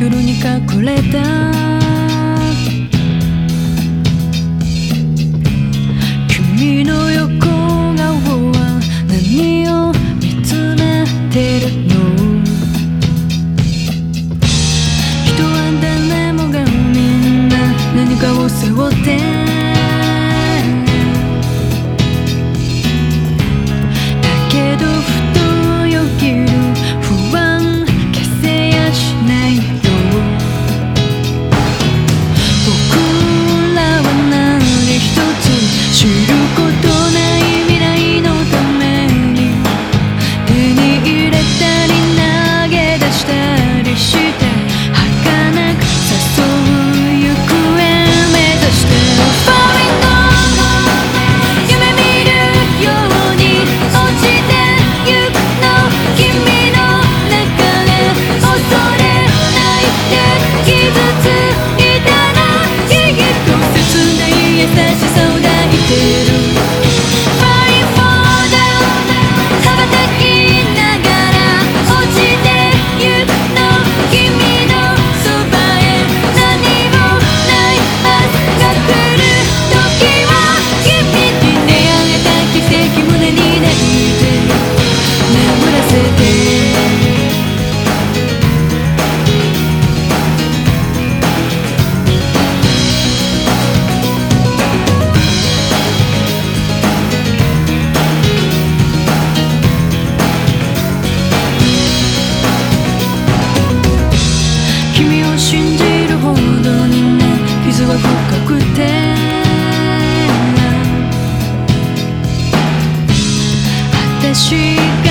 夜に隠れた。君の横顔は何を見つめてるの？人は誰もがみんな何かを背負って私が